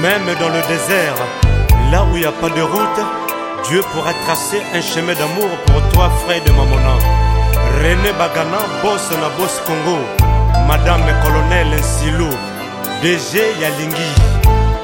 Même dans le désert, là où il n'y a pas de route, Dieu pourra tracer un chemin d'amour pour toi, frère de Mamonan. rené bagana bos na bos congo madame colonel nsilo dg ya lingi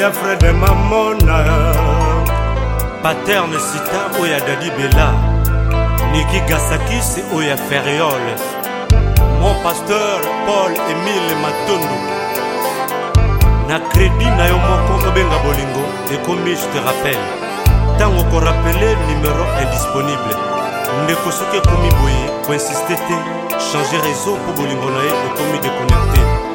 ya fred mamona paterne sita oyo ya dadi bela niki gasakisi oyo ya feriole mon pasteur paul emile matondo na kredi na yo moko obenga bolingo ekomi je te rappelle ntango korapele numero indisponible ndeko soki ekomi boye koinsiste te change réseau mpo bolingo na ye ekomi deconnecte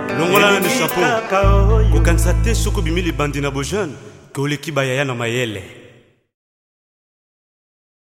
longola nanu chapeau kokanisa te soki obimi libandi na bojeune ke oleki bayaya na mayele